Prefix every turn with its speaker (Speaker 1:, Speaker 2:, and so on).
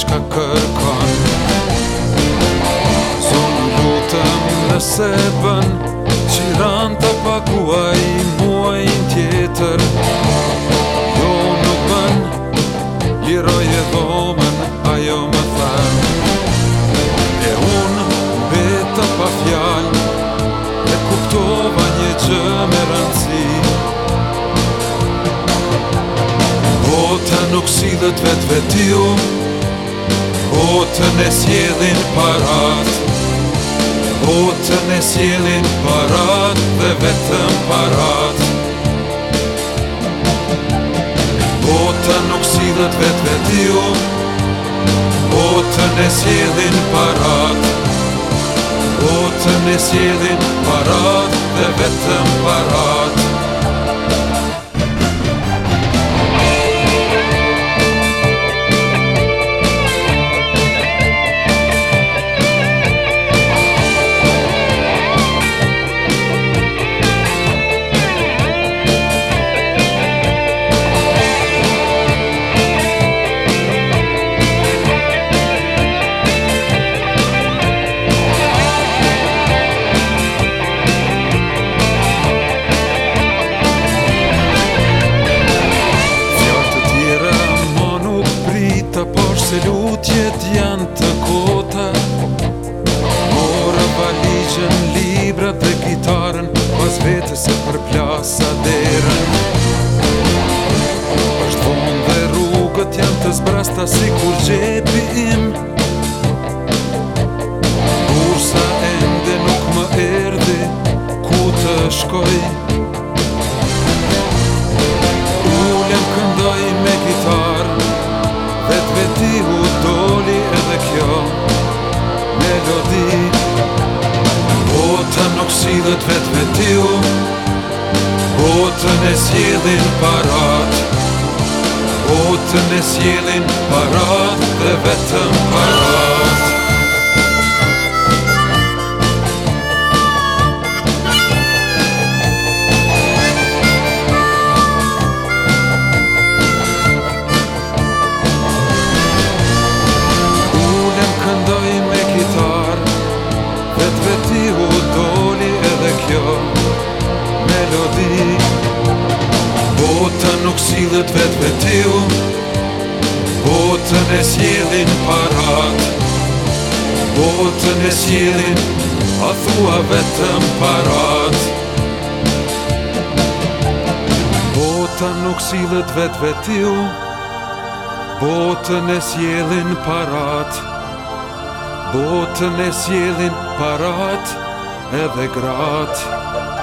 Speaker 1: që ka kërkën Zonën botëm nëse bën qiran të pakua i mua i në tjetër Jo nuk bën i roje dhomen ajo më thën E unë peta pa fjalën me kuptova një gjë me rëndësi Bote nuk sidët vetëve t'ju Botën e parat Botën e parat Dhe vetëm parat Botën nuk sidhët vetë vetë ju Botën e parat Botën e parat Dhe vetëm parat ta si kur gjepi im sa ende nuk më erdi ku të shkoj Ulem këndoj me gitar Vet veti u doli edhe kjo melodi Bota nuk si dhët vet veti u Botën e sjedhin paratë Po të nesjelin parat dhe vetëm cilët vetë vetiu Botën e sjelin parat Botën e sjelin A thua vetëm parat Botën nuk cilët vetë vetiu Botën e sjelin parat Botën e sjelin parat Edhe gratë